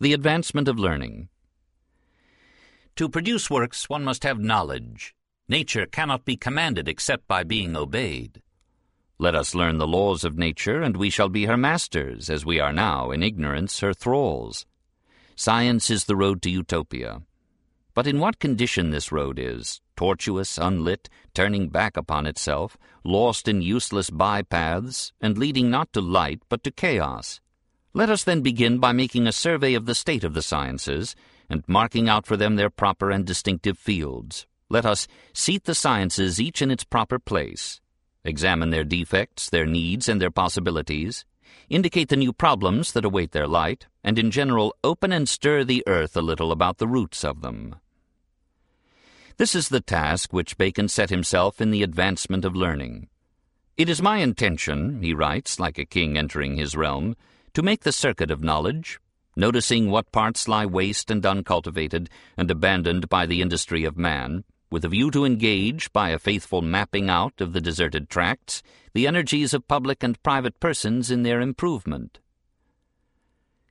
The advancement of learning. To produce works, one must have knowledge. Nature cannot be commanded except by being obeyed. Let us learn the laws of nature, and we shall be her masters, as we are now, in ignorance, her thralls. Science is the road to utopia. But in what condition this road is, tortuous, unlit, turning back upon itself, lost in useless bypaths, and leading not to light, but to chaos. Let us then begin by making a survey of the state of the sciences, and marking out for them their proper and distinctive fields. Let us seat the sciences each in its proper place, examine their defects, their needs, and their possibilities, indicate the new problems that await their light, and in general open and stir the earth a little about the roots of them. This is the task which Bacon set himself in the advancement of learning. It is my intention, he writes, like a king entering his realm, to make the circuit of knowledge, noticing what parts lie waste and uncultivated and abandoned by the industry of man, with a view to engage, by a faithful mapping out of the deserted tracts, the energies of public and private persons in their improvement.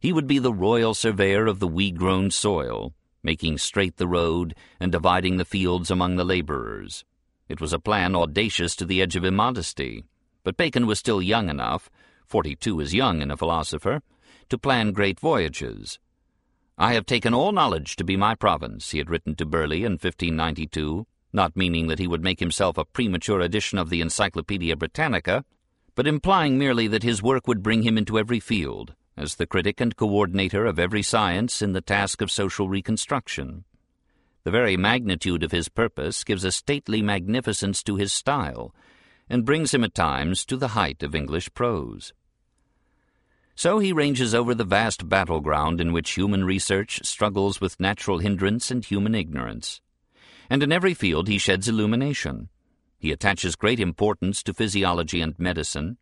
He would be the royal surveyor of the weed-grown soil, making straight the road and dividing the fields among the laborers. It was a plan audacious to the edge of immodesty, but Bacon was still young enough, forty-two is young in a philosopher, to plan great voyages. I have taken all knowledge to be my province, he had written to Burleigh in 1592, not meaning that he would make himself a premature edition of the Encyclopaedia Britannica, but implying merely that his work would bring him into every field, as the critic and coordinator of every science in the task of social reconstruction. The very magnitude of his purpose gives a stately magnificence to his style, and brings him at times to the height of English prose. So he ranges over the vast battleground in which human research struggles with natural hindrance and human ignorance. And in every field he sheds illumination. He attaches great importance to physiology and medicine.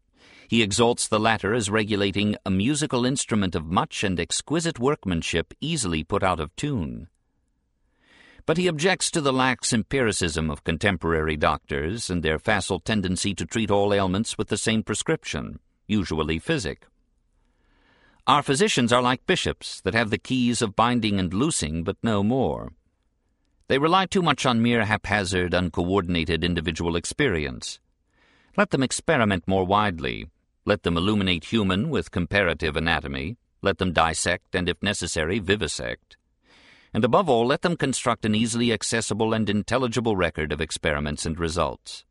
He exalts the latter as regulating a musical instrument of much and exquisite workmanship easily put out of tune. But he objects to the lax empiricism of contemporary doctors and their facile tendency to treat all ailments with the same prescription, usually physic. Our physicians are like bishops that have the keys of binding and loosing, but no more. They rely too much on mere haphazard, uncoordinated individual experience. Let them experiment more widely. Let them illuminate human with comparative anatomy. Let them dissect and, if necessary, vivisect. And above all, let them construct an easily accessible and intelligible record of experiments and results.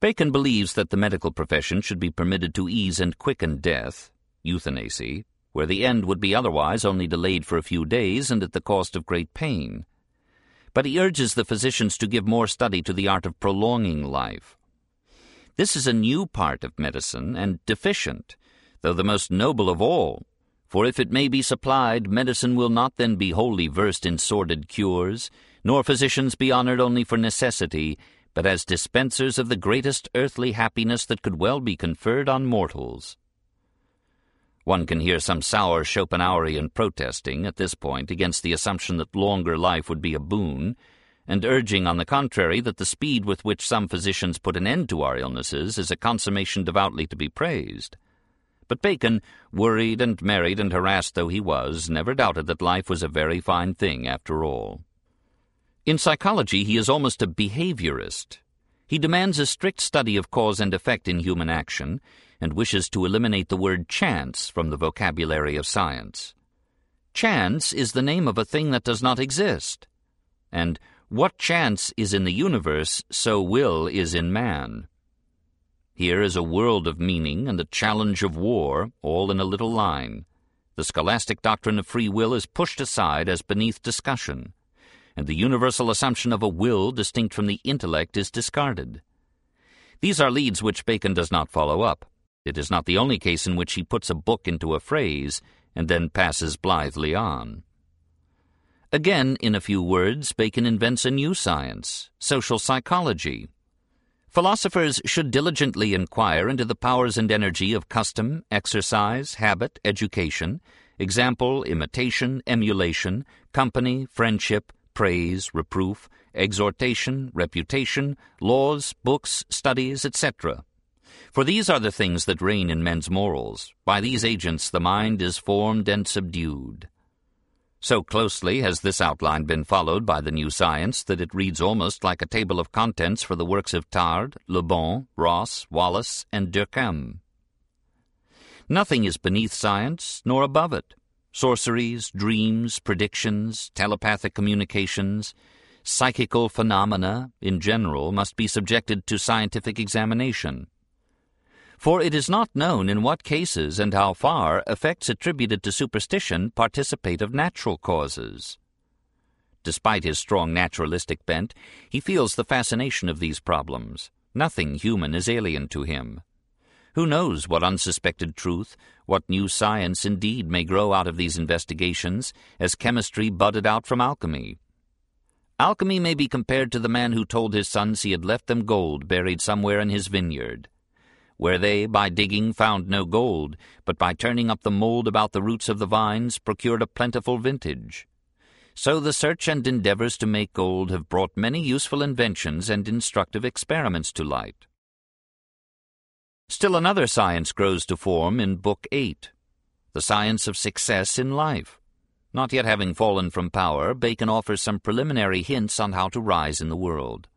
Bacon believes that the medical profession should be permitted to ease and quicken death, euthanasia, where the end would be otherwise only delayed for a few days and at the cost of great pain. But he urges the physicians to give more study to the art of prolonging life. This is a new part of medicine and deficient, though the most noble of all, for if it may be supplied, medicine will not then be wholly versed in sordid cures, nor physicians be honored only for necessity, but as dispensers of the greatest earthly happiness that could well be conferred on mortals. One can hear some sour Schopenhauerian protesting at this point against the assumption that longer life would be a boon, and urging, on the contrary, that the speed with which some physicians put an end to our illnesses is a consummation devoutly to be praised. But Bacon, worried and married and harassed though he was, never doubted that life was a very fine thing after all. In psychology he is almost a behaviorist. He demands a strict study of cause and effect in human action, and wishes to eliminate the word chance from the vocabulary of science. Chance is the name of a thing that does not exist, and what chance is in the universe, so will is in man. Here is a world of meaning and the challenge of war, all in a little line. The scholastic doctrine of free will is pushed aside as beneath discussion, and the universal assumption of a will distinct from the intellect is discarded. These are leads which Bacon does not follow up. It is not the only case in which he puts a book into a phrase and then passes blithely on. Again, in a few words, Bacon invents a new science, social psychology. Philosophers should diligently inquire into the powers and energy of custom, exercise, habit, education, example, imitation, emulation, company, friendship, praise, reproof, exhortation, reputation, laws, books, studies, etc. For these are the things that reign in men's morals. By these agents the mind is formed and subdued. So closely has this outline been followed by the new science that it reads almost like a table of contents for the works of Tarde, Le Bon, Ross, Wallas, and Durkheim. Nothing is beneath science, nor above it. Sorceries, dreams, predictions, telepathic communications, psychical phenomena, in general, must be subjected to scientific examination. For it is not known in what cases and how far effects attributed to superstition participate of natural causes. Despite his strong naturalistic bent, he feels the fascination of these problems. Nothing human is alien to him. Who knows what unsuspected truth, what new science indeed may grow out of these investigations, as chemistry budded out from alchemy? Alchemy may be compared to the man who told his sons he had left them gold buried somewhere in his vineyard. Where they, by digging, found no gold, but by turning up the mold about the roots of the vines, procured a plentiful vintage. So the search and endeavors to make gold have brought many useful inventions and instructive experiments to light. Still another science grows to form in Book 8, the science of success in life. Not yet having fallen from power, Bacon offers some preliminary hints on how to rise in the world.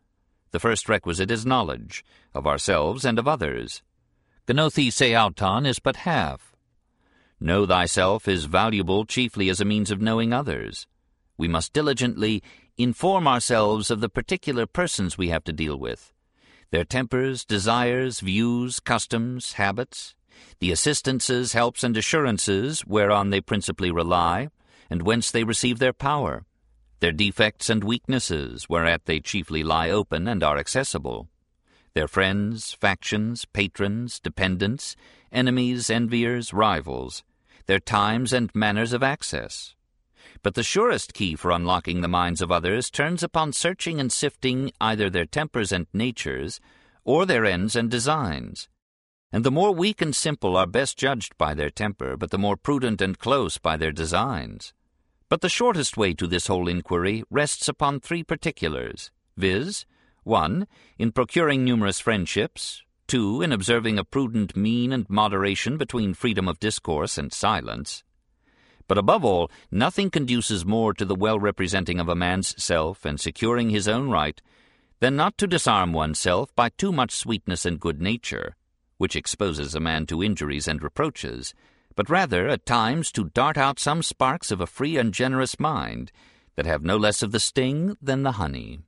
The first requisite is knowledge, of ourselves and of others. Gnothi se auton is but half. Know thyself is valuable chiefly as a means of knowing others. We must diligently inform ourselves of the particular persons we have to deal with, their tempers, desires, views, customs, habits, the assistances, helps, and assurances whereon they principally rely, and whence they receive their power, their defects and weaknesses, whereat they chiefly lie open and are accessible, their friends, factions, patrons, dependents, enemies, enviers, rivals, their times and manners of access, but the surest key for unlocking the minds of others turns upon searching and sifting either their tempers and natures, or their ends and designs. And the more weak and simple are best judged by their temper, but the more prudent and close by their designs. But the shortest way to this whole inquiry rests upon three particulars, viz., 1. In procuring numerous friendships, 2. In observing a prudent mean and moderation between freedom of discourse and silence, but above all, nothing conduces more to the well representing of a man's self and securing his own right than not to disarm oneself by too much sweetness and good nature, which exposes a man to injuries and reproaches, but rather at times to dart out some sparks of a free and generous mind that have no less of the sting than the honey.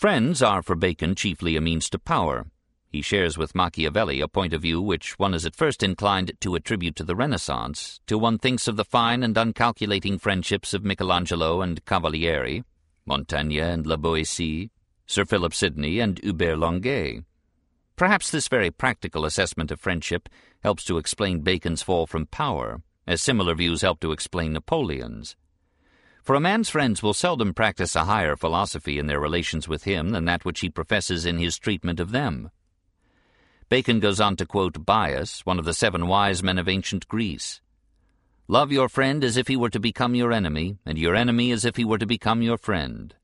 Friends are for Bacon chiefly a means to power, he shares with Machiavelli a point of view which one is at first inclined to attribute to the Renaissance, till one thinks of the fine and uncalculating friendships of Michelangelo and Cavalieri, Montaigne and La Boétie, Sir Philip Sidney and Hubert Longuet. Perhaps this very practical assessment of friendship helps to explain Bacon's fall from power, as similar views help to explain Napoleon's. For a man's friends will seldom practice a higher philosophy in their relations with him than that which he professes in his treatment of them. Bacon goes on to quote Bias, one of the seven wise men of ancient Greece. Love your friend as if he were to become your enemy, and your enemy as if he were to become your friend.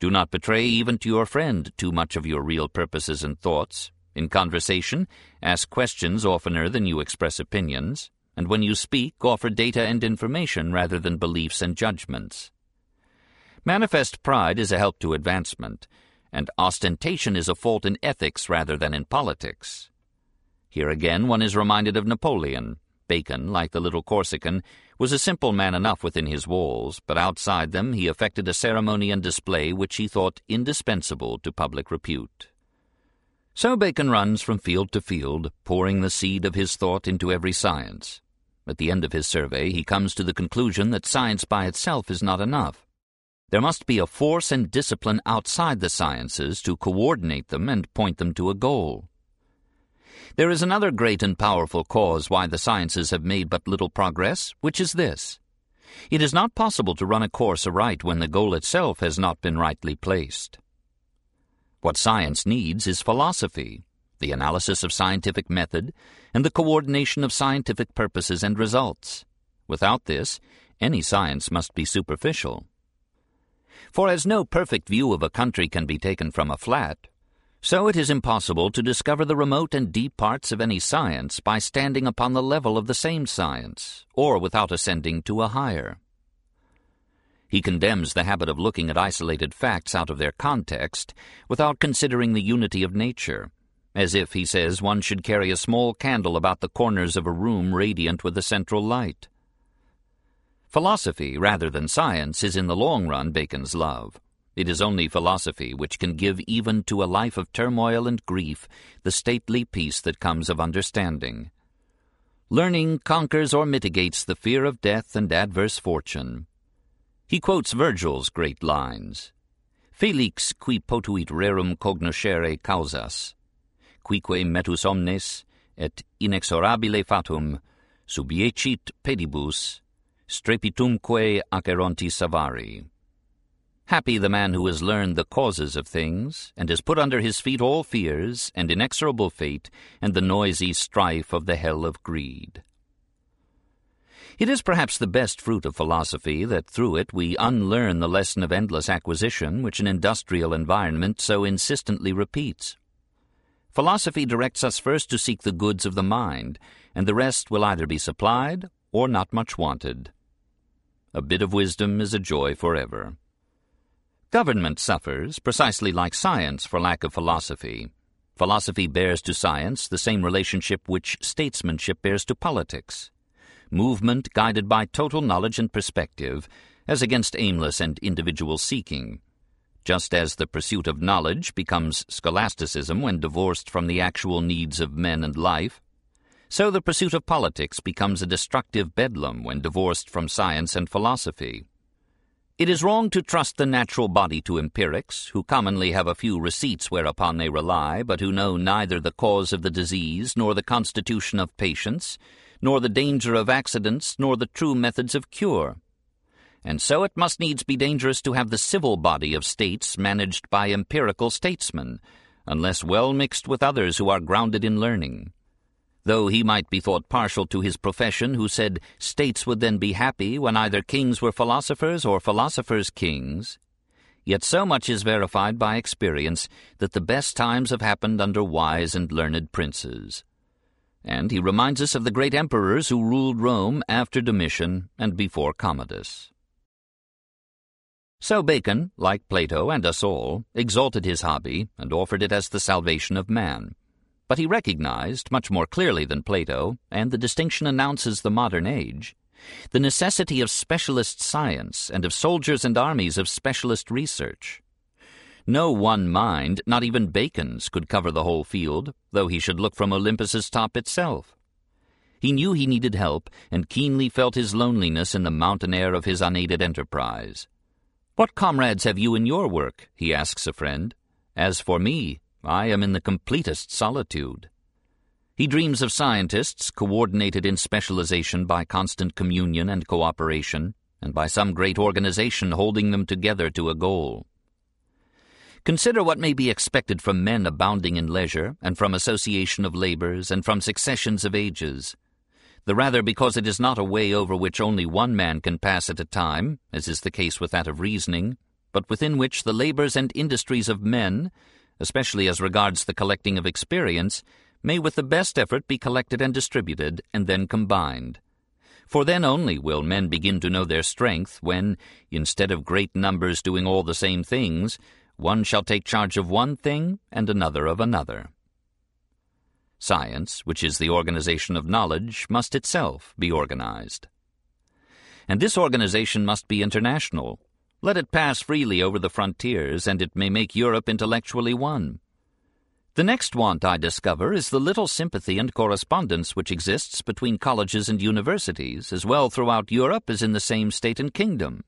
Do not betray even to your friend too much of your real purposes and thoughts. In conversation, ask questions oftener than you express opinions, and when you speak, offer data and information rather than beliefs and judgments. Manifest pride is a help to advancement, and ostentation is a fault in ethics rather than in politics. Here again one is reminded of Napoleon. Bacon, like the little Corsican, was a simple man enough within his walls, but outside them he affected a ceremony and display which he thought indispensable to public repute. So Bacon runs from field to field, pouring the seed of his thought into every science. At the end of his survey he comes to the conclusion that science by itself is not enough. There must be a force and discipline outside the sciences to coordinate them and point them to a goal. There is another great and powerful cause why the sciences have made but little progress, which is this. It is not possible to run a course aright when the goal itself has not been rightly placed. What science needs is philosophy, the analysis of scientific method, and the coordination of scientific purposes and results. Without this, any science must be superficial. For as no perfect view of a country can be taken from a flat, So it is impossible to discover the remote and deep parts of any science by standing upon the level of the same science, or without ascending to a higher. He condemns the habit of looking at isolated facts out of their context without considering the unity of nature, as if, he says, one should carry a small candle about the corners of a room radiant with a central light. Philosophy, rather than science, is in the long run Bacon's love. It is only philosophy which can give even to a life of turmoil and grief the stately peace that comes of understanding. Learning conquers or mitigates the fear of death and adverse fortune. He quotes Virgil's great lines, Felix qui potuit rerum cognoscere causas, quique metus omnes, et inexorabile fatum, subiecit pedibus, strepitumque Acherontis avari. Happy the man who has learned the causes of things, and has put under his feet all fears, and inexorable fate, and the noisy strife of the hell of greed. It is perhaps the best fruit of philosophy that through it we unlearn the lesson of endless acquisition which an industrial environment so insistently repeats. Philosophy directs us first to seek the goods of the mind, and the rest will either be supplied or not much wanted. A bit of wisdom is a joy forever. Government suffers, precisely like science, for lack of philosophy. Philosophy bears to science the same relationship which statesmanship bears to politics movement guided by total knowledge and perspective, as against aimless and individual seeking. Just as the pursuit of knowledge becomes scholasticism when divorced from the actual needs of men and life, so the pursuit of politics becomes a destructive bedlam when divorced from science and philosophy. It is wrong to trust the natural body to empirics, who commonly have a few receipts whereupon they rely, but who know neither the cause of the disease nor the constitution of patients, nor the danger of accidents, nor the true methods of cure. And so it must needs be dangerous to have the civil body of states managed by empirical statesmen, unless well mixed with others who are grounded in learning. Though he might be thought partial to his profession who said states would then be happy when either kings were philosophers or philosophers kings, yet so much is verified by experience that the best times have happened under wise and learned princes and he reminds us of the great emperors who ruled Rome after Domitian and before Commodus. So Bacon, like Plato and us all, exalted his hobby and offered it as the salvation of man. But he recognized, much more clearly than Plato, and the distinction announces the modern age, the necessity of specialist science and of soldiers and armies of specialist research. No one mind, not even Bacon's, could cover the whole field, though he should look from Olympus's top itself. He knew he needed help, and keenly felt his loneliness in the mountain air of his unaided enterprise. What comrades have you in your work? he asks a friend. As for me, I am in the completest solitude. He dreams of scientists coordinated in specialization by constant communion and cooperation, and by some great organization holding them together to a goal. Consider what may be expected from men abounding in leisure, and from association of labours, and from successions of ages. The rather because it is not a way over which only one man can pass at a time, as is the case with that of reasoning, but within which the labours and industries of men, especially as regards the collecting of experience, may with the best effort be collected and distributed, and then combined. For then only will men begin to know their strength when, instead of great numbers doing all the same things, one shall take charge of one thing and another of another. Science, which is the organization of knowledge, must itself be organized. And this organization must be international. Let it pass freely over the frontiers, and it may make Europe intellectually one. The next want I discover is the little sympathy and correspondence which exists between colleges and universities, as well throughout Europe as in the same state and kingdom.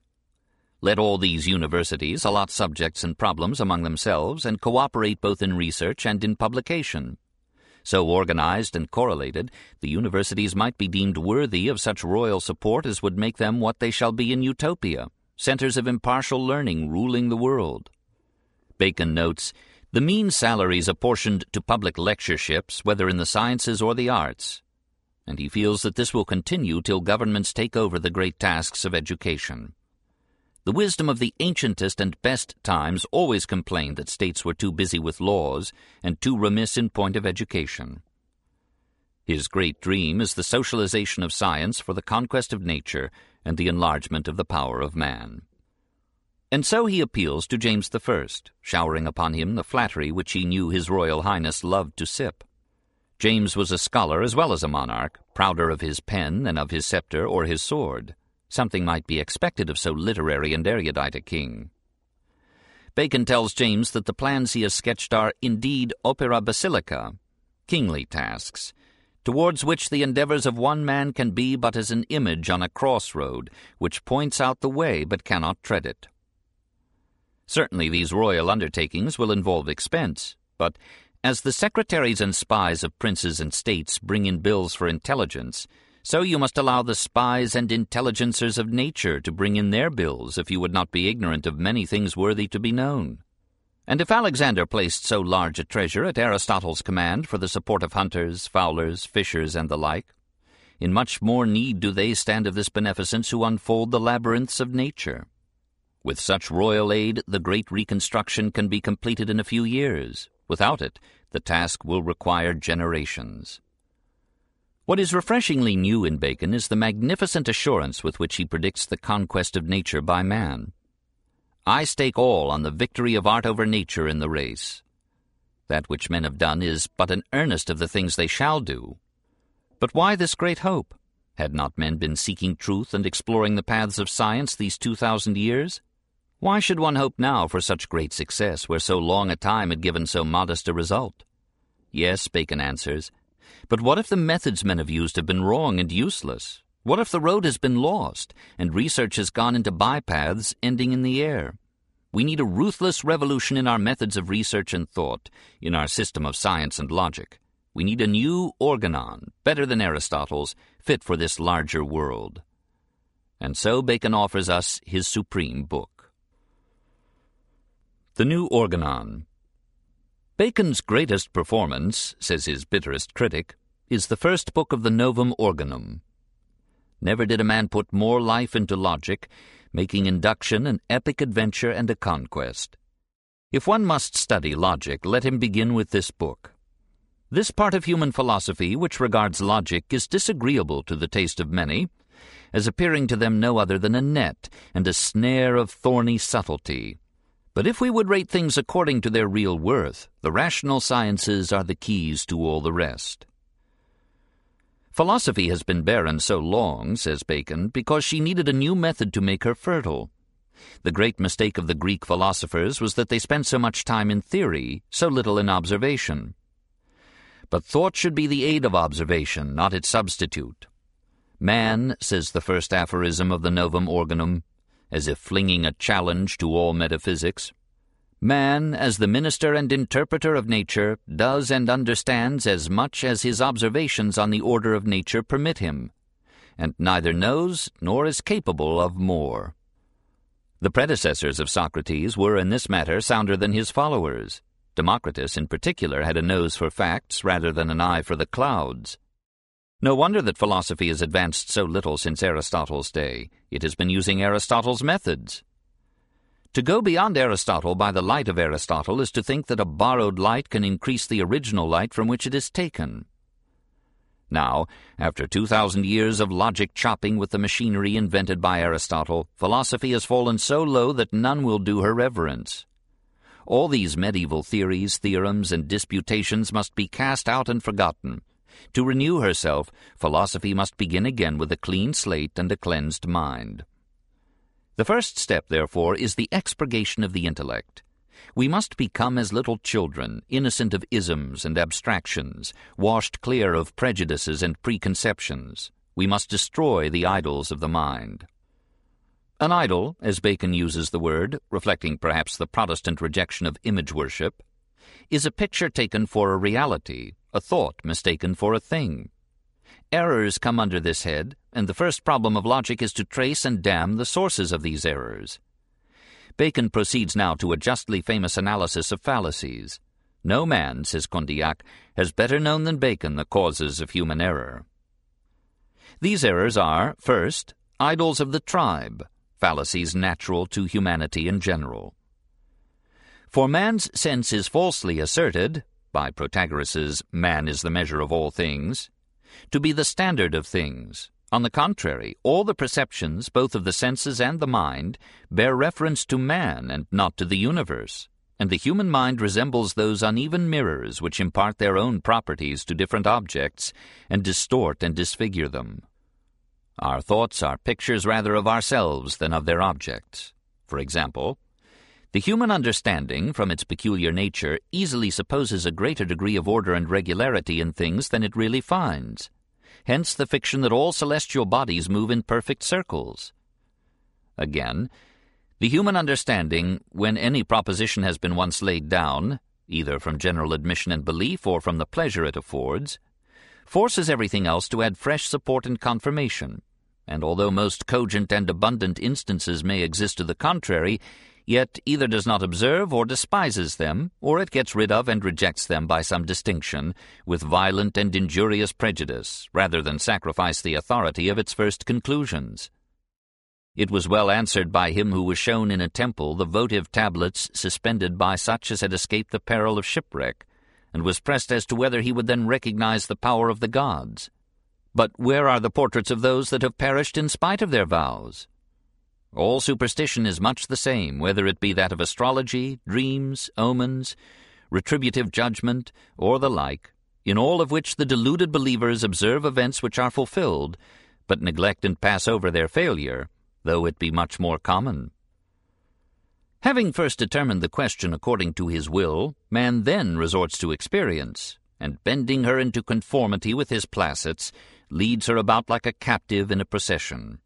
Let all these universities allot subjects and problems among themselves and cooperate both in research and in publication. So organized and correlated, the universities might be deemed worthy of such royal support as would make them what they shall be in Utopia, centers of impartial learning ruling the world. Bacon notes, the mean salaries apportioned to public lectureships, whether in the sciences or the arts, and he feels that this will continue till governments take over the great tasks of education. The wisdom of the ancientest and best times always complained that states were too busy with laws and too remiss in point of education. His great dream is the socialization of science for the conquest of nature and the enlargement of the power of man. And so he appeals to James I, showering upon him the flattery which he knew his Royal Highness loved to sip. James was a scholar as well as a monarch, prouder of his pen than of his sceptre or his sword. Something might be expected of so literary and erudite a king. Bacon tells James that the plans he has sketched are indeed opera basilica, kingly tasks, towards which the endeavors of one man can be but as an image on a crossroad, which points out the way but cannot tread it. Certainly these royal undertakings will involve expense, but as the secretaries and spies of princes and states bring in bills for intelligence, so you must allow the spies and intelligencers of nature to bring in their bills if you would not be ignorant of many things worthy to be known. And if Alexander placed so large a treasure at Aristotle's command for the support of hunters, fowlers, fishers, and the like, in much more need do they stand of this beneficence who unfold the labyrinths of nature. With such royal aid, the great reconstruction can be completed in a few years. Without it, the task will require generations. What is refreshingly new in Bacon is the magnificent assurance with which he predicts the conquest of nature by man. I stake all on the victory of art over nature in the race. That which men have done is but an earnest of the things they shall do. But why this great hope? Had not men been seeking truth and exploring the paths of science these two thousand years? Why should one hope now for such great success where so long a time had given so modest a result? Yes, Bacon answers, but what if the methods men have used have been wrong and useless? What if the road has been lost and research has gone into bypaths ending in the air? We need a ruthless revolution in our methods of research and thought, in our system of science and logic. We need a new organon, better than Aristotle's, fit for this larger world. And so Bacon offers us his supreme book. The New Organon Bacon's greatest performance, says his bitterest critic, is the first book of the Novum Organum, Never did a man put more life into logic, making induction an epic adventure and a conquest. If one must study logic, let him begin with this book. This part of human philosophy which regards logic is disagreeable to the taste of many, as appearing to them no other than a net and a snare of thorny subtlety. But if we would rate things according to their real worth, the rational sciences are the keys to all the rest. Philosophy has been barren so long, says Bacon, because she needed a new method to make her fertile. The great mistake of the Greek philosophers was that they spent so much time in theory, so little in observation. But thought should be the aid of observation, not its substitute. Man, says the first aphorism of the Novum Organum, as if flinging a challenge to all metaphysics, Man, as the minister and interpreter of nature, does and understands as much as his observations on the order of nature permit him, and neither knows nor is capable of more. The predecessors of Socrates were in this matter sounder than his followers. Democritus, in particular, had a nose for facts rather than an eye for the clouds. No wonder that philosophy has advanced so little since Aristotle's day. It has been using Aristotle's methods. To go beyond Aristotle by the light of Aristotle is to think that a borrowed light can increase the original light from which it is taken. Now, after 2,000 years of logic chopping with the machinery invented by Aristotle, philosophy has fallen so low that none will do her reverence. All these medieval theories, theorems, and disputations must be cast out and forgotten. To renew herself, philosophy must begin again with a clean slate and a cleansed mind. The first step, therefore, is the expurgation of the intellect. We must become as little children, innocent of isms and abstractions, washed clear of prejudices and preconceptions. We must destroy the idols of the mind. An idol, as Bacon uses the word, reflecting perhaps the Protestant rejection of image worship, is a picture taken for a reality, a thought mistaken for a thing. Errors come under this head, and the first problem of logic is to trace and damn the sources of these errors. Bacon proceeds now to a justly famous analysis of fallacies. No man, says Condillac, has better known than Bacon the causes of human error. These errors are, first, idols of the tribe. fallacies natural to humanity in general. For man's sense is falsely asserted, by Protagoras's man is the measure of all things, to be the standard of things. On the contrary, all the perceptions, both of the senses and the mind, bear reference to man and not to the universe, and the human mind resembles those uneven mirrors which impart their own properties to different objects and distort and disfigure them. Our thoughts are pictures rather of ourselves than of their objects. For example, the human understanding, from its peculiar nature, easily supposes a greater degree of order and regularity in things than it really finds. Hence the fiction that all celestial bodies move in perfect circles. Again, the human understanding, when any proposition has been once laid down, either from general admission and belief or from the pleasure it affords, forces everything else to add fresh support and confirmation, and although most cogent and abundant instances may exist to the contrary, yet either does not observe or despises them, or it gets rid of and rejects them by some distinction, with violent and injurious prejudice, rather than sacrifice the authority of its first conclusions. It was well answered by him who was shown in a temple the votive tablets suspended by such as had escaped the peril of shipwreck, and was pressed as to whether he would then recognize the power of the gods. But where are the portraits of those that have perished in spite of their vows? All superstition is much the same, whether it be that of astrology, dreams, omens, retributive judgment, or the like, in all of which the deluded believers observe events which are fulfilled, but neglect and pass over their failure, though it be much more common. Having first determined the question according to his will, man then resorts to experience, and bending her into conformity with his placets, leads her about like a captive in a procession.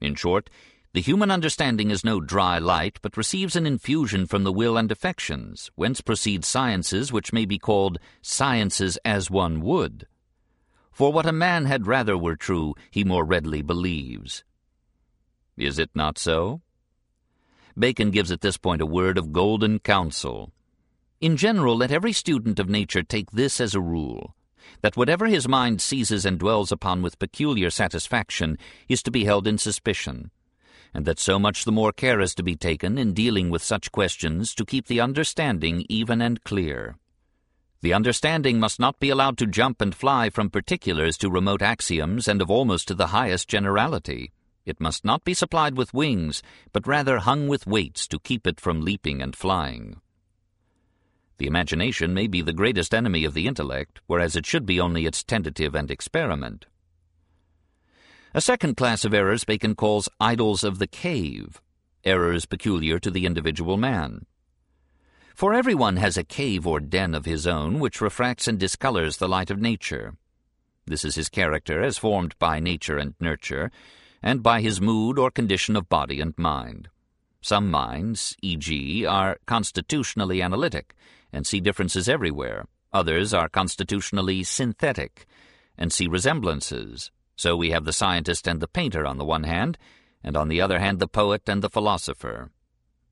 In short, the human understanding is no dry light, but receives an infusion from the will and affections, whence proceed sciences which may be called sciences as one would. For what a man had rather were true, he more readily believes. Is it not so? Bacon gives at this point a word of golden counsel. In general, let every student of nature take this as a rule that whatever his mind seizes and dwells upon with peculiar satisfaction is to be held in suspicion, and that so much the more care is to be taken in dealing with such questions to keep the understanding even and clear. The understanding must not be allowed to jump and fly from particulars to remote axioms and of almost to the highest generality. It must not be supplied with wings, but rather hung with weights to keep it from leaping and flying. The imagination may be the greatest enemy of the intellect, whereas it should be only its tentative and experiment. A second class of errors Bacon calls idols of the cave, errors peculiar to the individual man. For everyone has a cave or den of his own which refracts and discolors the light of nature. This is his character as formed by nature and nurture, and by his mood or condition of body and mind. Some minds, e.g., are constitutionally analytic and see differences everywhere. Others are constitutionally synthetic and see resemblances. So we have the scientist and the painter on the one hand, and on the other hand the poet and the philosopher.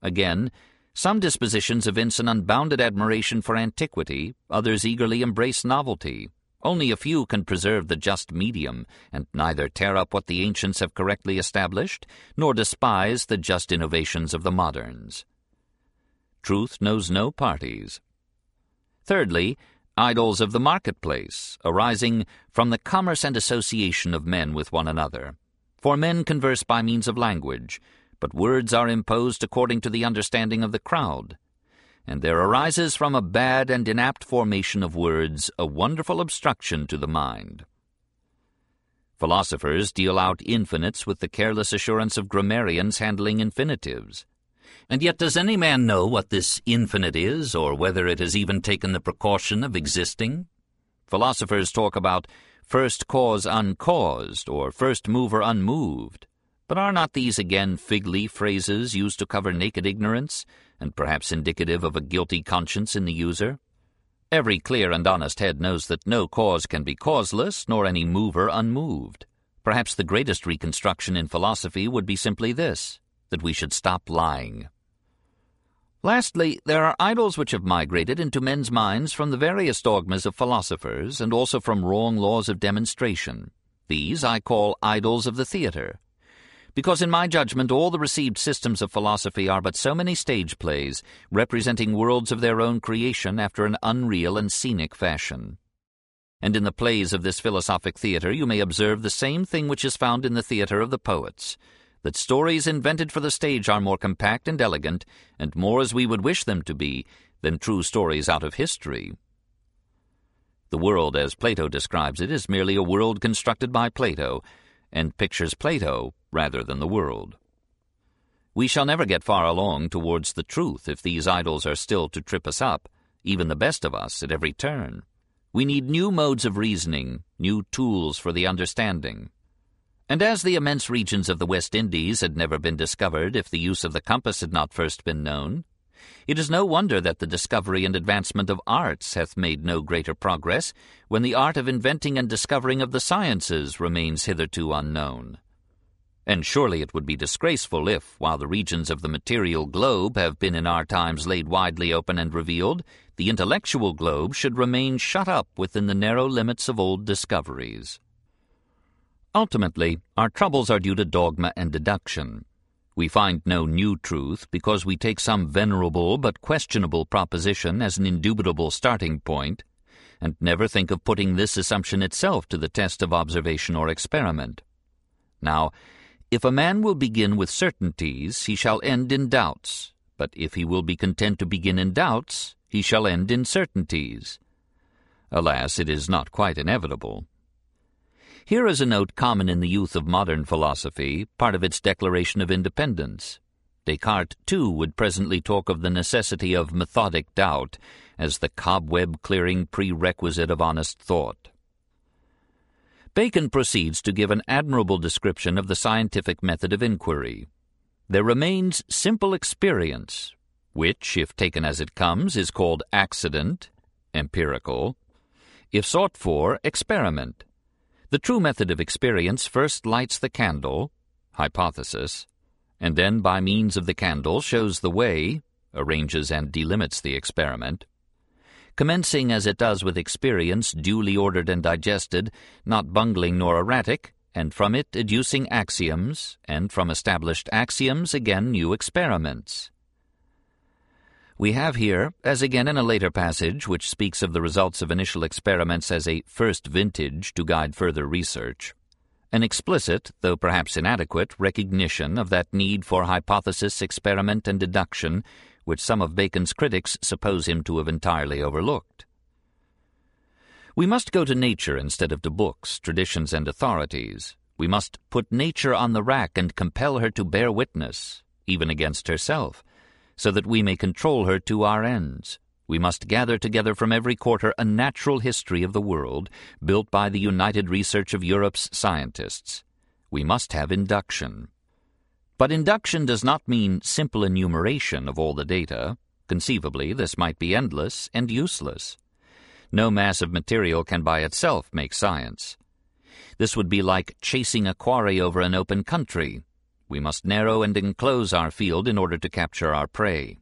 Again, some dispositions evince an unbounded admiration for antiquity, others eagerly embrace novelty, only a few can preserve the just medium, and neither tear up what the ancients have correctly established, nor despise the just innovations of the moderns. Truth knows no parties. Thirdly, idols of the marketplace, arising from the commerce and association of men with one another. For men converse by means of language, but words are imposed according to the understanding of the crowd and there arises from a bad and inapt formation of words a wonderful obstruction to the mind. Philosophers deal out infinites with the careless assurance of grammarians handling infinitives. And yet does any man know what this infinite is, or whether it has even taken the precaution of existing? Philosophers talk about first cause uncaused, or first mover unmoved. But are not these again fig leaf phrases used to cover naked ignorance, and perhaps indicative of a guilty conscience in the user? Every clear and honest head knows that no cause can be causeless, nor any mover unmoved. Perhaps the greatest reconstruction in philosophy would be simply this, that we should stop lying. Lastly, there are idols which have migrated into men's minds from the various dogmas of philosophers, and also from wrong laws of demonstration. These I call idols of the theatre, because in my judgment all the received systems of philosophy are but so many stage plays, representing worlds of their own creation after an unreal and scenic fashion. And in the plays of this philosophic theatre you may observe the same thing which is found in the theatre of the poets, that stories invented for the stage are more compact and elegant, and more as we would wish them to be, than true stories out of history. The world, as Plato describes it, is merely a world constructed by Plato, and pictures Plato rather than the world. We shall never get far along towards the truth if these idols are still to trip us up, even the best of us, at every turn. We need new modes of reasoning, new tools for the understanding. And as the immense regions of the West Indies had never been discovered if the use of the compass had not first been known, it is no wonder that the discovery and advancement of arts hath made no greater progress, when the art of inventing and discovering of the sciences remains hitherto unknown. And surely it would be disgraceful if, while the regions of the material globe have been in our times laid widely open and revealed, the intellectual globe should remain shut up within the narrow limits of old discoveries. Ultimately, our troubles are due to dogma and deduction. We find no new truth because we take some venerable but questionable proposition as an indubitable starting point, and never think of putting this assumption itself to the test of observation or experiment. Now, if a man will begin with certainties, he shall end in doubts. But if he will be content to begin in doubts, he shall end in certainties. Alas, it is not quite inevitable. Here is a note common in the youth of modern philosophy, part of its declaration of independence. Descartes, too, would presently talk of the necessity of methodic doubt as the cobweb-clearing prerequisite of honest thought. Bacon proceeds to give an admirable description of the scientific method of inquiry. There remains simple experience, which, if taken as it comes, is called accident, empirical, if sought for, experiment. The true method of experience first lights the candle, hypothesis, and then by means of the candle shows the way, arranges and delimits the experiment, commencing as it does with experience duly ordered and digested, not bungling nor erratic, and from it educing axioms, and from established axioms again new experiments. We have here, as again in a later passage which speaks of the results of initial experiments as a first vintage to guide further research, an explicit, though perhaps inadequate, recognition of that need for hypothesis, experiment, and deduction which some of Bacon's critics suppose him to have entirely overlooked. We must go to nature instead of to books, traditions, and authorities. We must put nature on the rack and compel her to bear witness, even against herself, so that we may control her to our ends. We must gather together from every quarter a natural history of the world, built by the united research of Europe's scientists. We must have induction. But induction does not mean simple enumeration of all the data. Conceivably, this might be endless and useless. No mass of material can by itself make science. This would be like chasing a quarry over an open country. We must narrow and enclose our field in order to capture our prey.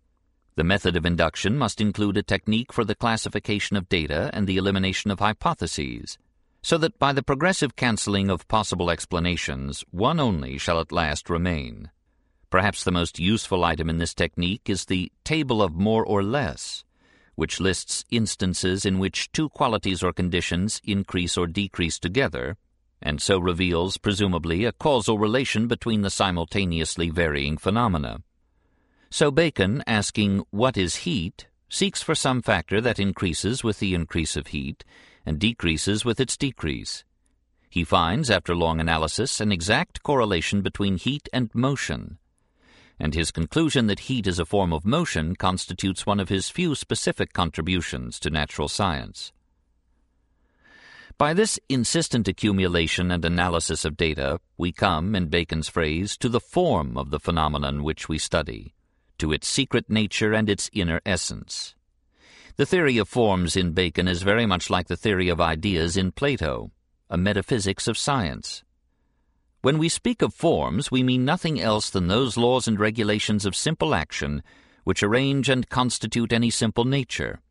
The method of induction must include a technique for the classification of data and the elimination of hypotheses so that by the progressive cancelling of possible explanations, one only shall at last remain. Perhaps the most useful item in this technique is the table of more or less, which lists instances in which two qualities or conditions increase or decrease together, and so reveals, presumably, a causal relation between the simultaneously varying phenomena. So Bacon, asking what is heat, seeks for some factor that increases with the increase of heat, and decreases with its decrease. He finds, after long analysis, an exact correlation between heat and motion, and his conclusion that heat is a form of motion constitutes one of his few specific contributions to natural science. By this insistent accumulation and analysis of data, we come, in Bacon's phrase, to the form of the phenomenon which we study, to its secret nature and its inner essence. The theory of forms in Bacon is very much like the theory of ideas in Plato, a metaphysics of science. When we speak of forms, we mean nothing else than those laws and regulations of simple action which arrange and constitute any simple nature.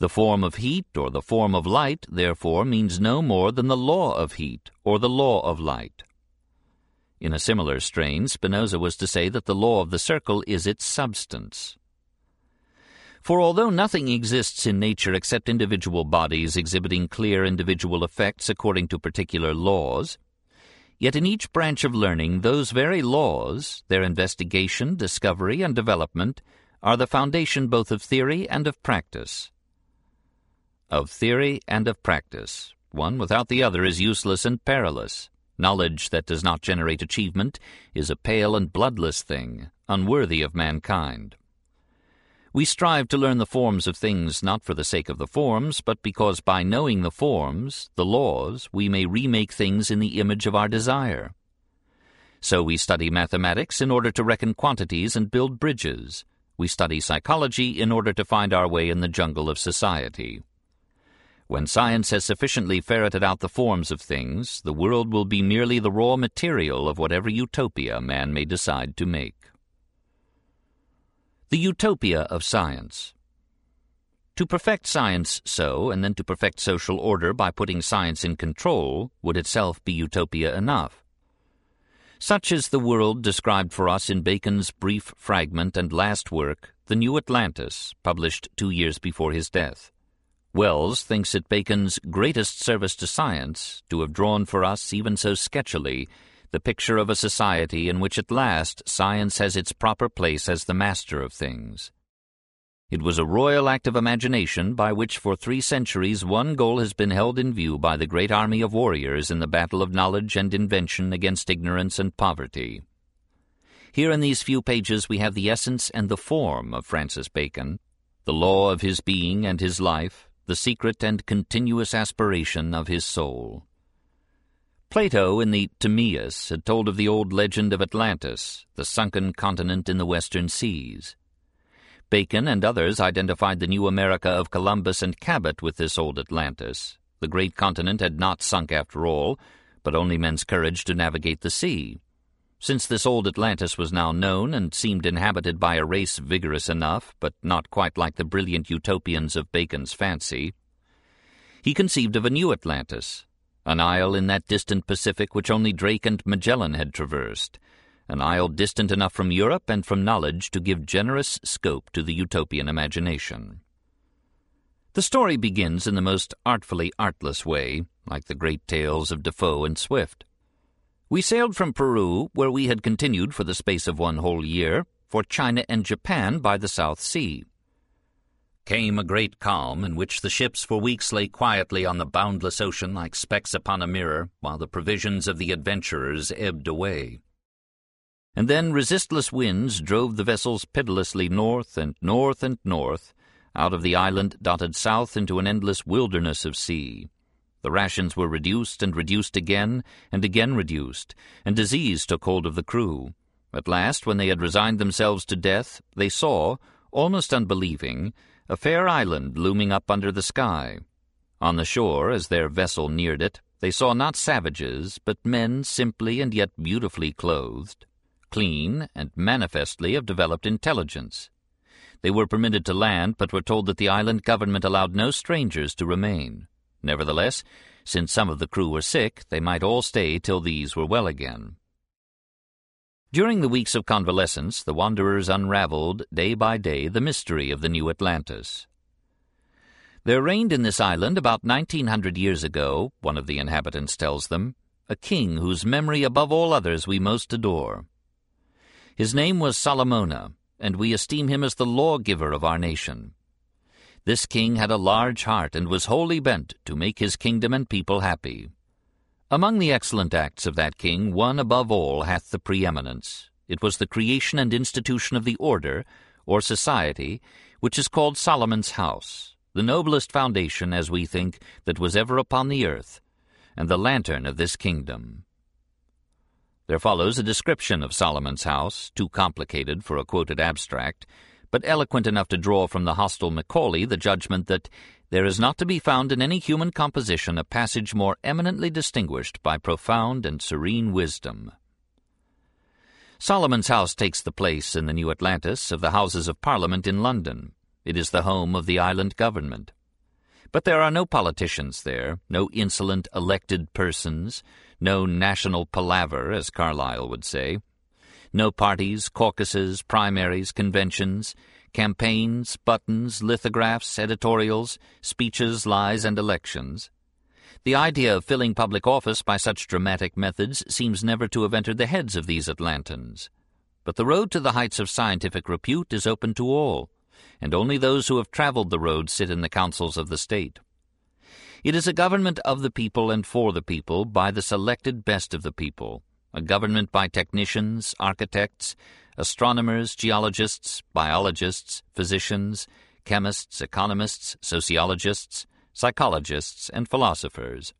The form of heat or the form of light, therefore, means no more than the law of heat or the law of light. In a similar strain, Spinoza was to say that the law of the circle is its substance. For although nothing exists in nature except individual bodies exhibiting clear individual effects according to particular laws, yet in each branch of learning those very laws, their investigation, discovery, and development, are the foundation both of theory and of practice. Of theory and of practice. One without the other is useless and perilous. Knowledge that does not generate achievement is a pale and bloodless thing, unworthy of mankind. We strive to learn the forms of things not for the sake of the forms, but because by knowing the forms, the laws, we may remake things in the image of our desire. So we study mathematics in order to reckon quantities and build bridges. We study psychology in order to find our way in the jungle of society. When science has sufficiently ferreted out the forms of things, the world will be merely the raw material of whatever utopia man may decide to make. The utopia of science. To perfect science so, and then to perfect social order by putting science in control, would itself be utopia enough. Such is the world described for us in Bacon's brief fragment and last work, The New Atlantis, published two years before his death. Wells thinks it Bacon's greatest service to science to have drawn for us, even so sketchily, the picture of a society in which at last science has its proper place as the master of things. It was a royal act of imagination by which for three centuries one goal has been held in view by the great army of warriors in the battle of knowledge and invention against ignorance and poverty. Here in these few pages we have the essence and the form of Francis Bacon, the law of his being and his life, the secret and continuous aspiration of his soul. Plato in the Timaeus had told of the old legend of Atlantis, the sunken continent in the western seas. Bacon and others identified the new America of Columbus and Cabot with this old Atlantis. The great continent had not sunk after all, but only men's courage to navigate the sea. Since this old Atlantis was now known and seemed inhabited by a race vigorous enough, but not quite like the brilliant utopians of Bacon's fancy, he conceived of a new Atlantis, an isle in that distant Pacific which only Drake and Magellan had traversed, an isle distant enough from Europe and from knowledge to give generous scope to the utopian imagination. The story begins in the most artfully artless way, like the great tales of Defoe and Swift. We sailed from Peru, where we had continued for the space of one whole year, for China and Japan by the South Sea. Came a great calm, in which the ships for weeks lay quietly on the boundless ocean like specks upon a mirror, while the provisions of the adventurers ebbed away. And then resistless winds drove the vessels pitilessly north and north and north, out of the island dotted south into an endless wilderness of sea. The rations were reduced and reduced again and again reduced, and disease took hold of the crew. At last, when they had resigned themselves to death, they saw, almost unbelieving, a fair island looming up under the sky. On the shore, as their vessel neared it, they saw not savages, but men simply and yet beautifully clothed, clean, and manifestly of developed intelligence. They were permitted to land, but were told that the island government allowed no strangers to remain. Nevertheless, since some of the crew were sick, they might all stay till these were well again. During the weeks of convalescence, the wanderers unraveled, day by day, the mystery of the new Atlantis. There reigned in this island about nineteen hundred years ago, one of the inhabitants tells them, a king whose memory above all others we most adore. His name was Solamona, and we esteem him as the lawgiver of our nation. This king had a large heart and was wholly bent to make his kingdom and people happy. Among the excellent acts of that king, one above all hath the preeminence. It was the creation and institution of the order, or society, which is called Solomon's house, the noblest foundation, as we think, that was ever upon the earth, and the lantern of this kingdom. There follows a description of Solomon's house, too complicated for a quoted abstract, but eloquent enough to draw from the hostile Macaulay the judgment that there is not to be found in any human composition a passage more eminently distinguished by profound and serene wisdom. Solomon's House takes the place in the New Atlantis of the Houses of Parliament in London. It is the home of the island government. But there are no politicians there, no insolent elected persons, no national palaver, as Carlyle would say, no parties, caucuses, primaries, conventions, campaigns, buttons, lithographs, editorials, speeches, lies, and elections. The idea of filling public office by such dramatic methods seems never to have entered the heads of these Atlantans. But the road to the heights of scientific repute is open to all, and only those who have traveled the road sit in the councils of the state. It is a government of the people and for the people by the selected best of the people, a government by technicians, architects, astronomers, geologists, biologists, physicians, chemists, economists, sociologists, psychologists, and philosophers.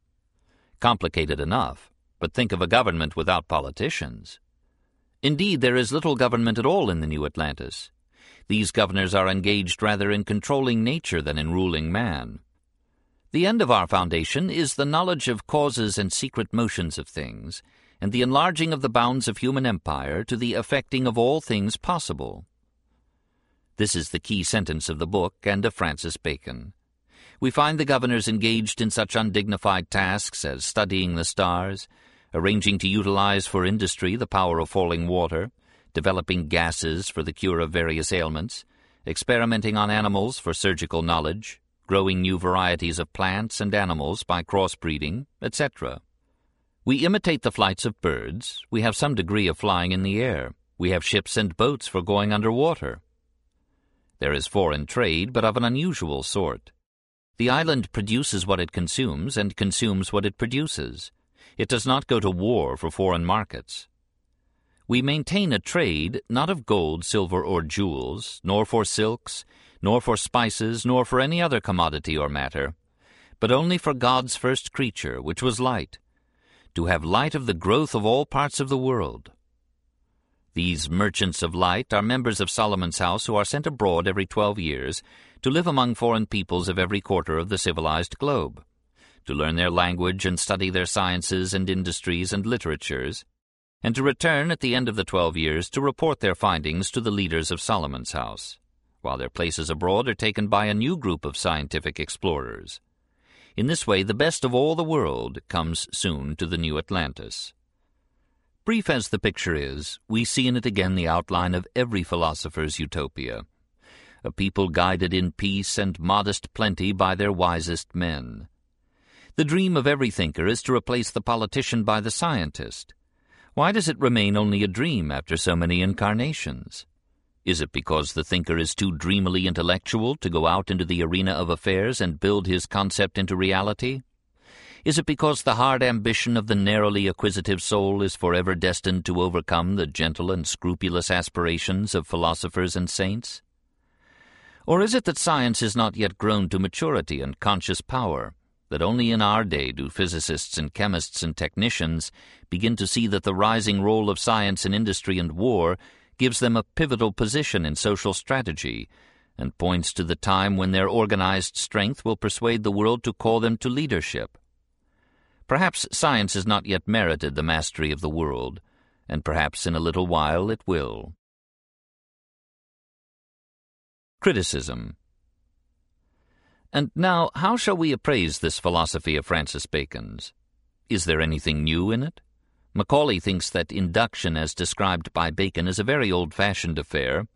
Complicated enough, but think of a government without politicians. Indeed, there is little government at all in the New Atlantis. These governors are engaged rather in controlling nature than in ruling man. The end of our foundation is the knowledge of causes and secret motions of things, and the enlarging of the bounds of human empire to the effecting of all things possible. This is the key sentence of the book and of Francis Bacon. We find the governors engaged in such undignified tasks as studying the stars, arranging to utilize for industry the power of falling water, developing gases for the cure of various ailments, experimenting on animals for surgical knowledge, growing new varieties of plants and animals by crossbreeding, etc. We imitate the flights of birds. We have some degree of flying in the air. We have ships and boats for going under water. There is foreign trade, but of an unusual sort. The island produces what it consumes and consumes what it produces. It does not go to war for foreign markets. We maintain a trade not of gold, silver, or jewels, nor for silks, nor for spices, nor for any other commodity or matter, but only for God's first creature, which was light, to have light of the growth of all parts of the world. These merchants of light are members of Solomon's house who are sent abroad every twelve years to live among foreign peoples of every quarter of the civilized globe, to learn their language and study their sciences and industries and literatures, and to return at the end of the twelve years to report their findings to the leaders of Solomon's house, while their places abroad are taken by a new group of scientific explorers. In this way, the best of all the world comes soon to the new Atlantis. Brief as the picture is, we see in it again the outline of every philosopher's utopia. A people guided in peace and modest plenty by their wisest men. The dream of every thinker is to replace the politician by the scientist. Why does it remain only a dream after so many incarnations? Is it because the thinker is too dreamily intellectual to go out into the arena of affairs and build his concept into reality? Is it because the hard ambition of the narrowly acquisitive soul is forever destined to overcome the gentle and scrupulous aspirations of philosophers and saints? Or is it that science is not yet grown to maturity and conscious power, that only in our day do physicists and chemists and technicians begin to see that the rising role of science in industry and war gives them a pivotal position in social strategy, and points to the time when their organized strength will persuade the world to call them to leadership. Perhaps science has not yet merited the mastery of the world, and perhaps in a little while it will. Criticism And now, how shall we appraise this philosophy of Francis Bacon's? Is there anything new in it? Macaulay thinks that induction as described by Bacon is a very old-fashioned affair,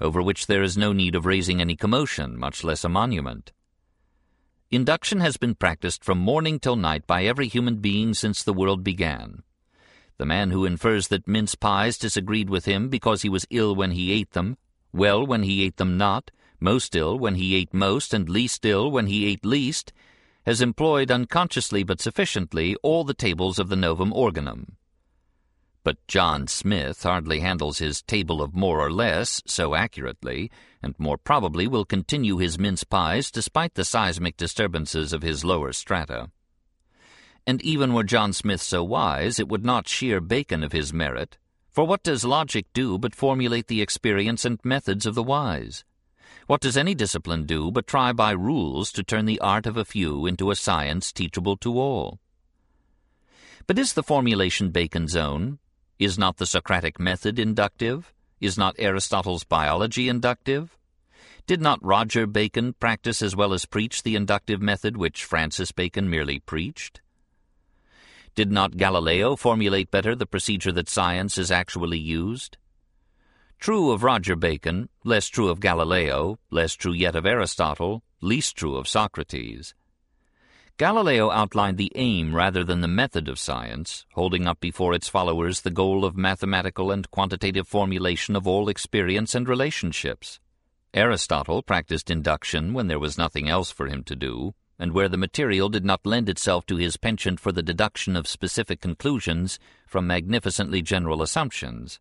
over which there is no need of raising any commotion, much less a monument. Induction has been practiced from morning till night by every human being since the world began. The man who infers that mince pies disagreed with him because he was ill when he ate them, well when he ate them not, most ill when he ate most, and least ill when he ate least, has employed unconsciously but sufficiently all the tables of the Novum Organum. But John Smith hardly handles his table of more or less so accurately, and more probably will continue his mince pies despite the seismic disturbances of his lower strata. And even were John Smith so wise, it would not shear Bacon of his merit, for what does logic do but formulate the experience and methods of the wise? What does any discipline do but try by rules to turn the art of a few into a science teachable to all? But is the formulation Bacon's own? Is not the Socratic method inductive? Is not Aristotle's biology inductive? Did not Roger Bacon practice as well as preach the inductive method which Francis Bacon merely preached? Did not Galileo formulate better the procedure that science is actually used? True of Roger Bacon, less true of Galileo, less true yet of Aristotle, least true of Socrates. Galileo outlined the aim rather than the method of science, holding up before its followers the goal of mathematical and quantitative formulation of all experience and relationships. Aristotle practiced induction when there was nothing else for him to do, and where the material did not lend itself to his penchant for the deduction of specific conclusions from magnificently general assumptions.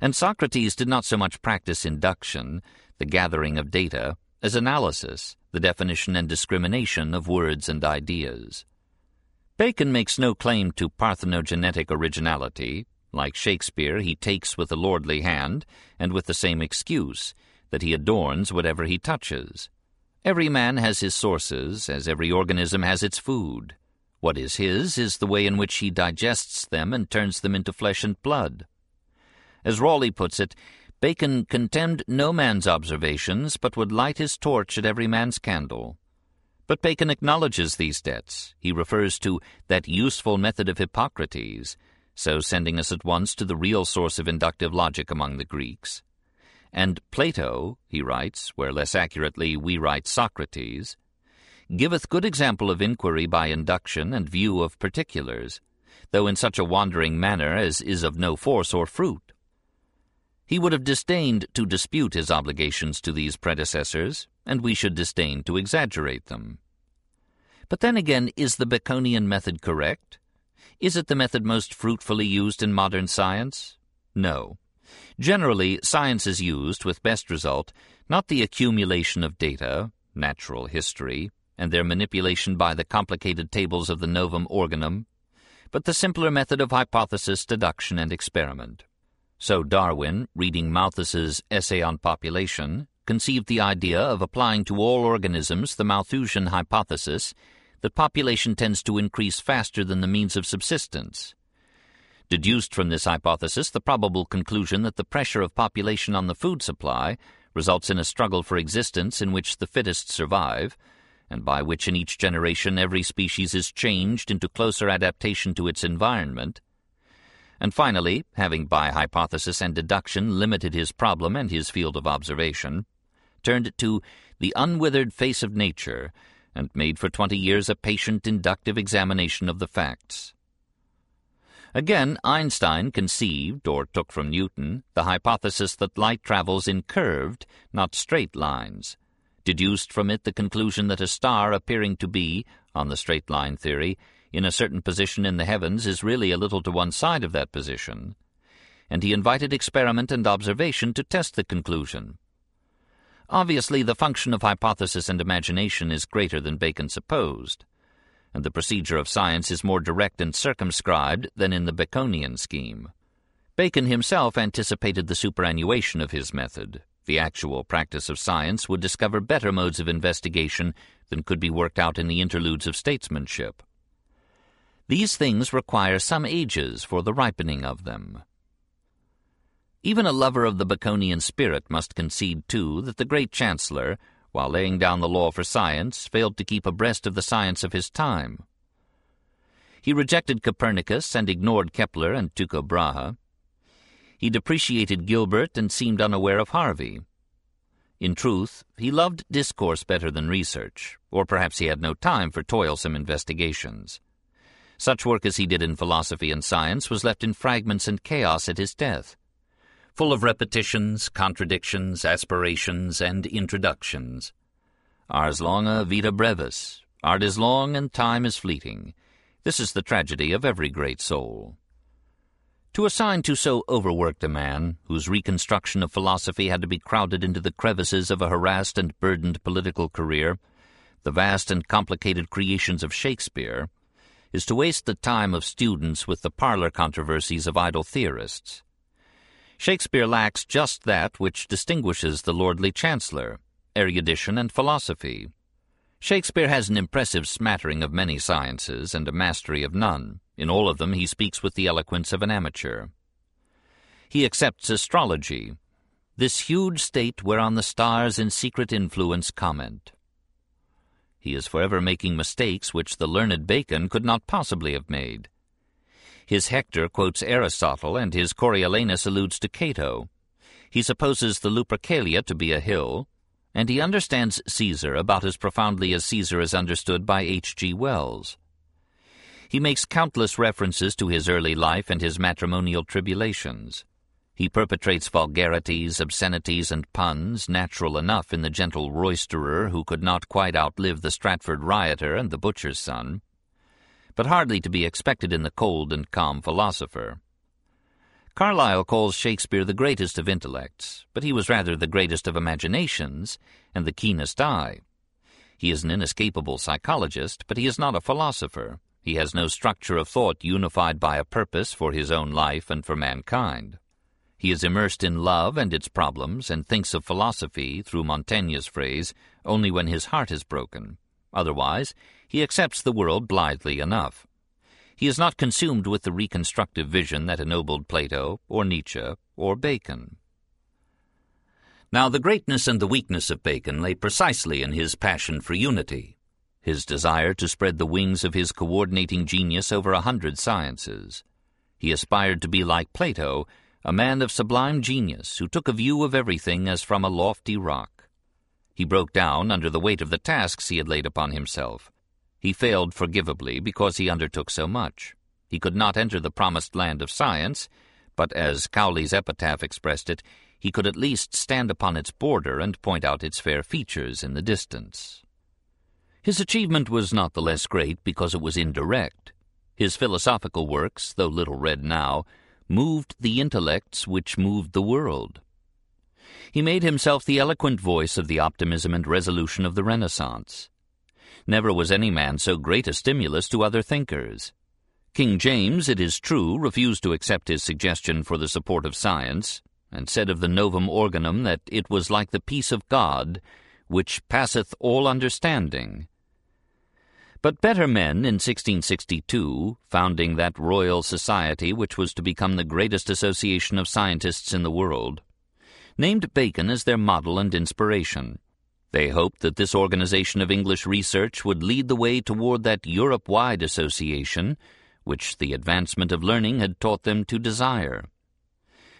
And Socrates did not so much practice induction, the gathering of data, as analysis, the definition and discrimination of words and ideas. Bacon makes no claim to parthenogenetic originality. Like Shakespeare, he takes with a lordly hand, and with the same excuse, that he adorns whatever he touches. Every man has his sources, as every organism has its food. What is his is the way in which he digests them and turns them into flesh and blood. As Raleigh puts it, Bacon contemned no man's observations, but would light his torch at every man's candle. But Bacon acknowledges these debts. He refers to that useful method of Hippocrates, so sending us at once to the real source of inductive logic among the Greeks. And Plato, he writes, where less accurately we write Socrates, giveth good example of inquiry by induction and view of particulars, though in such a wandering manner as is of no force or fruit. He would have disdained to dispute his obligations to these predecessors, and we should disdain to exaggerate them. But then again, is the Baconian method correct? Is it the method most fruitfully used in modern science? No. Generally, science is used, with best result, not the accumulation of data, natural history, and their manipulation by the complicated tables of the Novum Organum, but the simpler method of hypothesis, deduction, and experiment. So Darwin, reading Malthus's Essay on Population, conceived the idea of applying to all organisms the Malthusian hypothesis that population tends to increase faster than the means of subsistence. Deduced from this hypothesis the probable conclusion that the pressure of population on the food supply results in a struggle for existence in which the fittest survive, and by which in each generation every species is changed into closer adaptation to its environment, and finally, having by hypothesis and deduction limited his problem and his field of observation, turned to the unwithered face of nature, and made for twenty years a patient inductive examination of the facts. Again, Einstein conceived, or took from Newton, the hypothesis that light travels in curved, not straight lines, deduced from it the conclusion that a star appearing to be, on the straight line theory, in a certain position in the heavens is really a little to one side of that position, and he invited experiment and observation to test the conclusion. Obviously, the function of hypothesis and imagination is greater than Bacon supposed, and the procedure of science is more direct and circumscribed than in the Baconian scheme. Bacon himself anticipated the superannuation of his method. The actual practice of science would discover better modes of investigation than could be worked out in the interludes of statesmanship. These things require some ages for the ripening of them. Even a lover of the Baconian spirit must concede, too, that the great Chancellor, while laying down the law for science, failed to keep abreast of the science of his time. He rejected Copernicus and ignored Kepler and Tycho Brahe. He depreciated Gilbert and seemed unaware of Harvey. In truth, he loved discourse better than research, or perhaps he had no time for toilsome investigations. Such work as he did in philosophy and science was left in fragments and chaos at his death, full of repetitions, contradictions, aspirations, and introductions. Ars longa vita brevis. Art is long and time is fleeting. This is the tragedy of every great soul. To assign to so overworked a man, whose reconstruction of philosophy had to be crowded into the crevices of a harassed and burdened political career, the vast and complicated creations of Shakespeare, is to waste the time of students with the parlor controversies of idle theorists. Shakespeare lacks just that which distinguishes the lordly chancellor, erudition and philosophy. Shakespeare has an impressive smattering of many sciences and a mastery of none. In all of them he speaks with the eloquence of an amateur. He accepts astrology, this huge state whereon the stars in secret influence comment. He is forever making mistakes which the learned Bacon could not possibly have made. His Hector quotes Aristotle, and his Coriolanus alludes to Cato. He supposes the Lupercalia to be a hill, and he understands Caesar about as profoundly as Caesar is understood by H. G. Wells. He makes countless references to his early life and his matrimonial tribulations. He perpetrates vulgarities, obscenities, and puns, natural enough in the gentle roisterer who could not quite outlive the Stratford rioter and the butcher's son, but hardly to be expected in the cold and calm philosopher. Carlyle calls Shakespeare the greatest of intellects, but he was rather the greatest of imaginations and the keenest eye. He is an inescapable psychologist, but he is not a philosopher. He has no structure of thought unified by a purpose for his own life and for mankind. He is immersed in love and its problems, and thinks of philosophy, through Montaigne's phrase, only when his heart is broken. Otherwise, he accepts the world blithely enough. He is not consumed with the reconstructive vision that ennobled Plato, or Nietzsche, or Bacon. Now the greatness and the weakness of Bacon lay precisely in his passion for unity, his desire to spread the wings of his coordinating genius over a hundred sciences. He aspired to be like Plato, a man of sublime genius who took a view of everything as from a lofty rock. He broke down under the weight of the tasks he had laid upon himself, he failed forgivably because he undertook so much. He could not enter the promised land of science, but as Cowley's epitaph expressed it, he could at least stand upon its border and point out its fair features in the distance. His achievement was not the less great because it was indirect. His philosophical works, though little read now, moved the intellects which moved the world. He made himself the eloquent voice of the optimism and resolution of the Renaissance. Never was any man so great a stimulus to other thinkers. King James, it is true, refused to accept his suggestion for the support of science, and said of the Novum Organum that it was like the peace of God, which passeth all understanding. But better men in 1662, founding that Royal Society which was to become the greatest association of scientists in the world, named Bacon as their model and inspiration. They hoped that this organization of English research would lead the way toward that Europe-wide association which the advancement of learning had taught them to desire.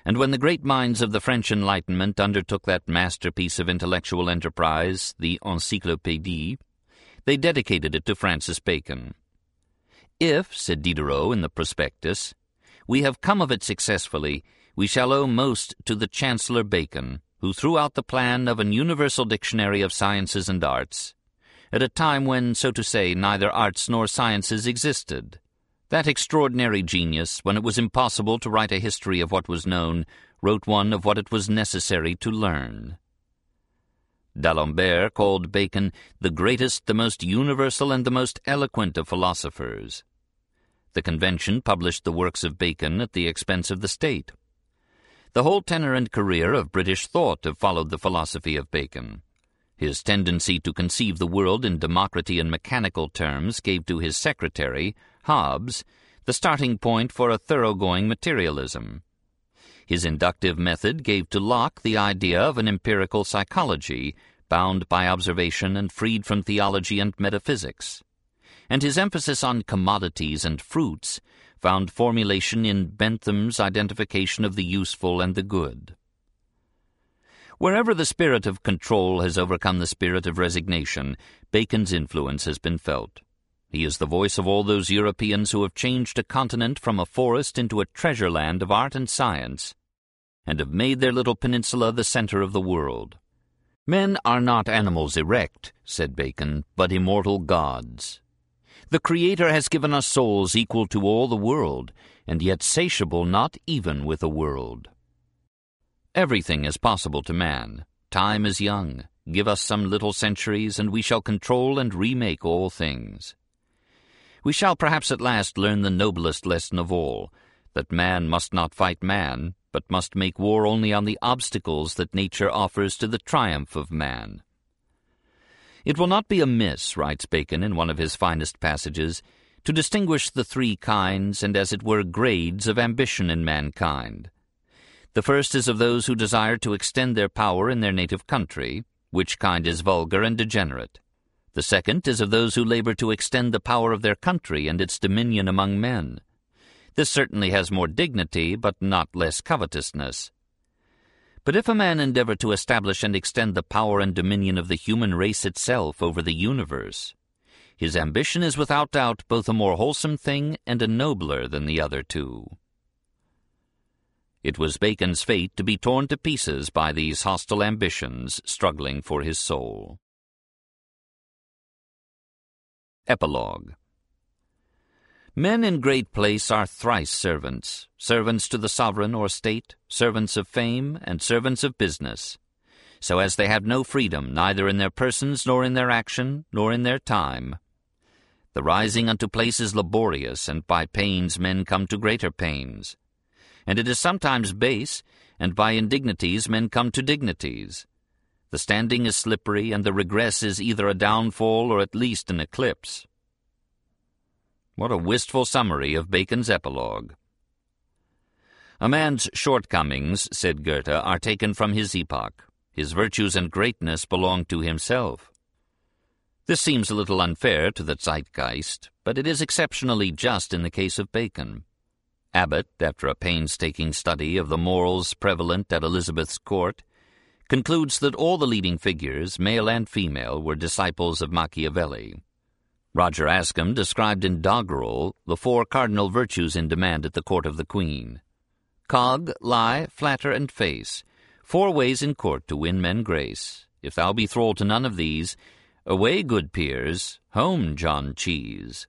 And when the great minds of the French Enlightenment undertook that masterpiece of intellectual enterprise, the Encyclopédie, they dedicated it to Francis Bacon. If, said Diderot in the prospectus, we have come of it successfully, we shall owe most to the Chancellor Bacon, who threw out the plan of an universal dictionary of sciences and arts, at a time when, so to say, neither arts nor sciences existed. That extraordinary genius, when it was impossible to write a history of what was known, wrote one of what it was necessary to learn. D'Alembert called Bacon the greatest, the most universal, and the most eloquent of philosophers. The convention published the works of Bacon at the expense of the state. The whole tenor and career of British thought have followed the philosophy of Bacon. His tendency to conceive the world in Democritean and mechanical terms gave to his secretary, Hobbes, the starting point for a thoroughgoing materialism. His inductive method gave to Locke the idea of an empirical psychology, bound by observation and freed from theology and metaphysics. And his emphasis on commodities and fruits found formulation in Bentham's identification of the useful and the good. Wherever the spirit of control has overcome the spirit of resignation, Bacon's influence has been felt. He is the voice of all those Europeans who have changed a continent from a forest into a treasure land of art and science, and have made their little peninsula the center of the world. Men are not animals erect, said Bacon, but immortal gods. The Creator has given us souls equal to all the world, and yet satiable not even with the world. Everything is possible to man. Time is young. Give us some little centuries, and we shall control and remake all things. We shall perhaps at last learn the noblest lesson of all, that man must not fight man, but must make war only on the obstacles that nature offers to the triumph of man. It will not be amiss, writes Bacon in one of his finest passages, to distinguish the three kinds and as it were grades of ambition in mankind. The first is of those who desire to extend their power in their native country, which kind is vulgar and degenerate. The second is of those who labor to extend the power of their country and its dominion among men. This certainly has more dignity, but not less covetousness. But if a man endeavor to establish and extend the power and dominion of the human race itself over the universe, his ambition is without doubt both a more wholesome thing and a nobler than the other two. It was Bacon's fate to be torn to pieces by these hostile ambitions struggling for his soul. Epilogue Men in great place are thrice servants, servants to the sovereign or state, servants of fame, and servants of business, so as they have no freedom neither in their persons nor in their action, nor in their time. The rising unto place is laborious, and by pains men come to greater pains. And it is sometimes base, and by indignities men come to dignities. The standing is slippery, and the regress is either a downfall or at least an eclipse. What a wistful summary of Bacon's epilogue. A man's shortcomings, said Goethe, are taken from his epoch. His virtues and greatness belong to himself. This seems a little unfair to the zeitgeist, but it is exceptionally just in the case of Bacon. Abbott, after a painstaking study of the morals prevalent at Elizabeth's court, concludes that all the leading figures, male and female, were disciples of Machiavelli. Roger Ascham described in Doggerel the four cardinal virtues in demand at the court of the Queen. Cog, lie, flatter, and face, four ways in court to win men grace. If thou be thrall to none of these, away, good Piers, home, John Cheese.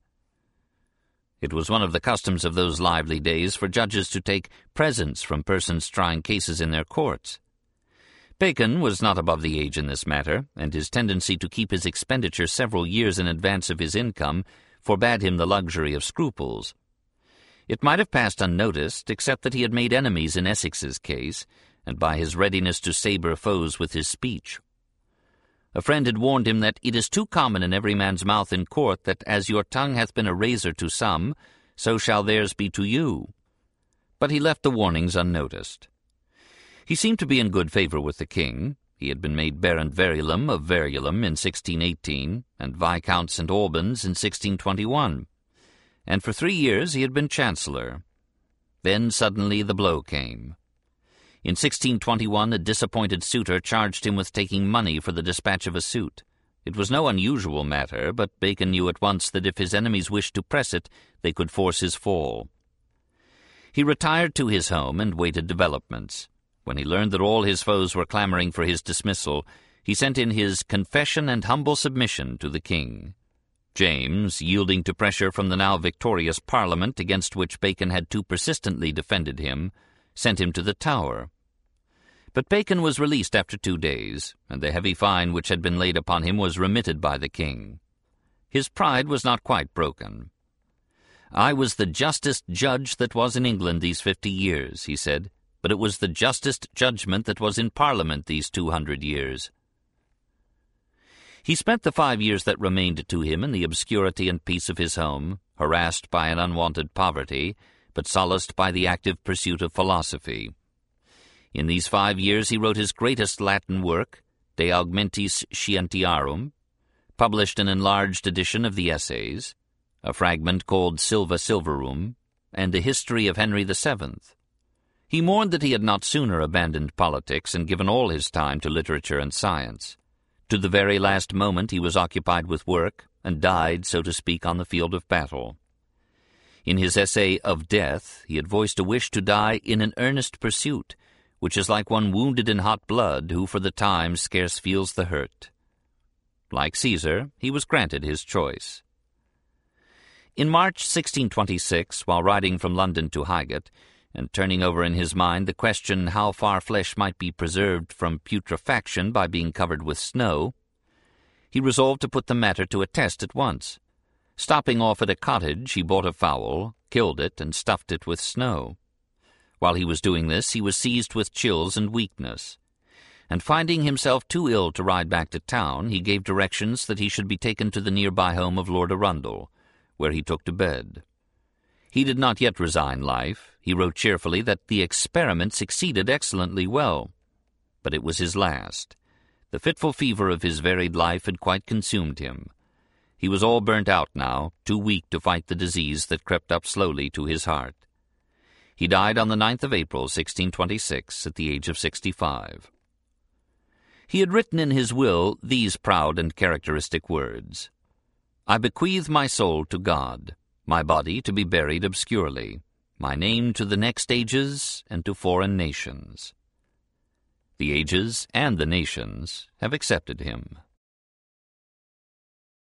It was one of the customs of those lively days for judges to take presents from persons trying cases in their courts. Bacon was not above the age in this matter, and his tendency to keep his expenditure several years in advance of his income forbade him the luxury of scruples. It might have passed unnoticed, except that he had made enemies in Essex's case, and by his readiness to sabre foes with his speech. A friend had warned him that it is too common in every man's mouth in court that as your tongue hath been a razor to some, so shall theirs be to you. But he left the warnings unnoticed. He seemed to be in good favour with the king. He had been made Baron Verulam of Verulam in 1618, and Viscount St. Albans in 1621, and for three years he had been Chancellor. Then suddenly the blow came. In 1621 a disappointed suitor charged him with taking money for the dispatch of a suit. It was no unusual matter, but Bacon knew at once that if his enemies wished to press it, they could force his fall. He retired to his home and waited developments. When he learned that all his foes were clamoring for his dismissal, he sent in his confession and humble submission to the king. James, yielding to pressure from the now victorious Parliament against which Bacon had too persistently defended him, sent him to the Tower. But Bacon was released after two days, and the heavy fine which had been laid upon him was remitted by the king. His pride was not quite broken. I was the justest judge that was in England these fifty years, he said, but it was the justest judgment that was in Parliament these two hundred years. He spent the five years that remained to him in the obscurity and peace of his home, harassed by an unwonted poverty, but solaced by the active pursuit of philosophy. In these five years he wrote his greatest Latin work, De Augmentis Scientiarum, published an enlarged edition of the Essays, a fragment called Sylva Sylvarum, and a history of Henry the Seventh. He mourned that he had not sooner abandoned politics and given all his time to literature and science. To the very last moment he was occupied with work, and died, so to speak, on the field of battle. In his essay Of Death, he had voiced a wish to die in an earnest pursuit, which is like one wounded in hot blood, who for the time scarce feels the hurt. Like Caesar, he was granted his choice. In March 1626, while riding from London to Highgate, and turning over in his mind the question how far flesh might be preserved from putrefaction by being covered with snow, he resolved to put the matter to a test at once. Stopping off at a cottage, he bought a fowl, killed it, and stuffed it with snow. While he was doing this, he was seized with chills and weakness, and finding himself too ill to ride back to town, he gave directions that he should be taken to the nearby home of Lord Arundel, where he took to bed. He did not yet resign life. He wrote cheerfully that the experiment succeeded excellently well. But it was his last. The fitful fever of his varied life had quite consumed him. He was all burnt out now, too weak to fight the disease that crept up slowly to his heart. He died on the 9th of April, 1626, at the age of 65. He had written in his will these proud and characteristic words, I bequeath my soul to God, my body to be buried obscurely, my name to the next ages and to foreign nations. The ages and the nations have accepted him.